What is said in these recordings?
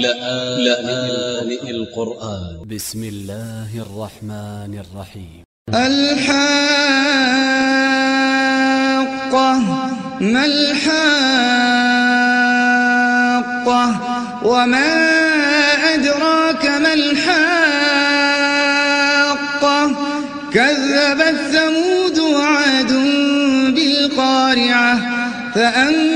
لآن القرآن. ب س م الله الرحمن الرحيم. الحاقة ما الحاقة؟ وما أدراك ما الحاقة؟ كذبت ثمود وعاد بالقارعة فأما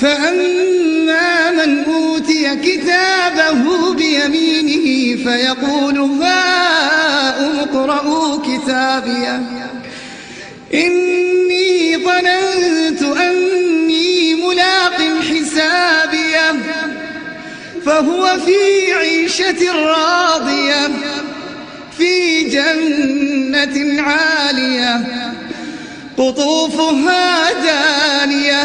فأما من أوتي كتابه بيمينه فيقول هاؤم اقرءوا كتابيه إني ظننت أني ملاق حسابيه فهو في عيشة راضية في جنة عالية قطوفها دانية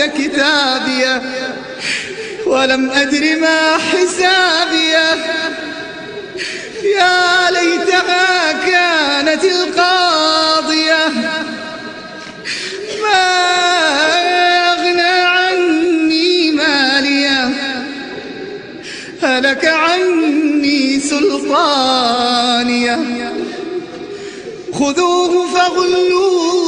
كتابيه ولم أدر ما حسابيه يا ليتها كانت القاضية ما أغنى عني ماليه هلك عني سلطانيه خذوه فغلوه